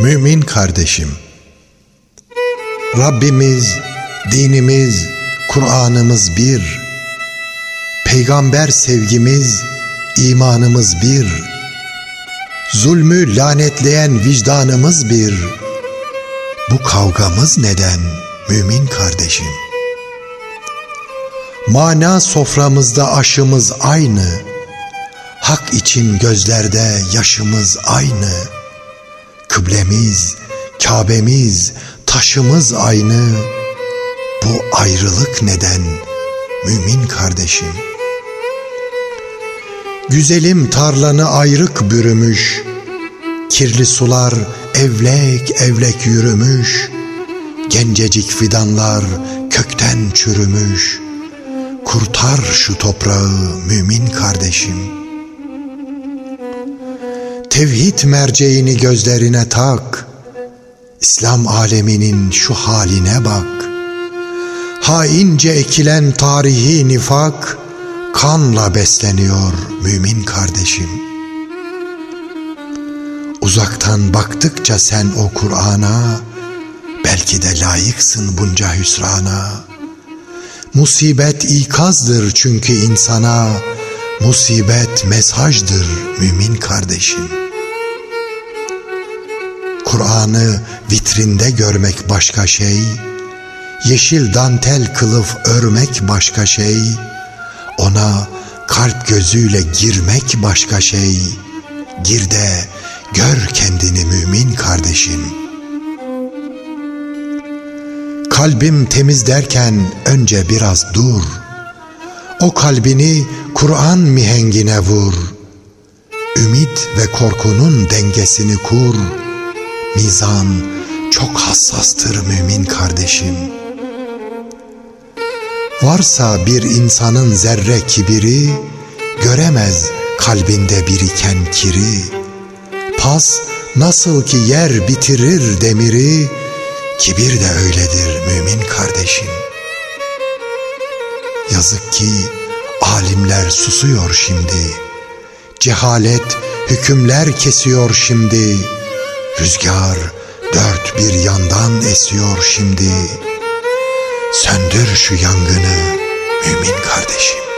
Mümin kardeşim, Rabbimiz, dinimiz, Kur'an'ımız bir, Peygamber sevgimiz, imanımız bir, Zulmü lanetleyen vicdanımız bir, Bu kavgamız neden mümin kardeşim? Mana soframızda aşımız aynı, Hak için gözlerde yaşımız aynı.'' Kıblemiz, Kabe'miz, taşımız aynı. Bu ayrılık neden mümin kardeşim? Güzelim tarlanı ayrık bürümüş, kirli sular evlek evlek yürümüş, gencecik fidanlar kökten çürümüş. Kurtar şu toprağı mümin kardeşim.'' Tevhid merceğini gözlerine tak. İslam aleminin şu haline bak. Haince ekilen tarihi nifak kanla besleniyor mümin kardeşim. Uzaktan baktıkça sen o Kur'an'a belki de layıksın bunca hüsrana. Musibet ikazdır çünkü insana, musibet mesajdır mümin kardeşim. Kur'an'ı vitrinde görmek başka şey, yeşil dantel kılıf örmek başka şey, ona kalp gözüyle girmek başka şey. Gir de gör kendini mümin kardeşim. Kalbim temiz derken önce biraz dur. O kalbini Kur'an mihengine vur. Ümit ve korkunun dengesini kur.'' Mizan çok hassastır mümin kardeşim. Varsa bir insanın zerre kibiri, göremez kalbinde biriken kiri. Pas nasıl ki yer bitirir demiri, kibir de öyledir mümin kardeşim. Yazık ki alimler susuyor şimdi. Cehalet hükümler kesiyor şimdi.'' Rüzgar dört bir yandan esiyor şimdi. Söndür şu yangını mümin kardeşim.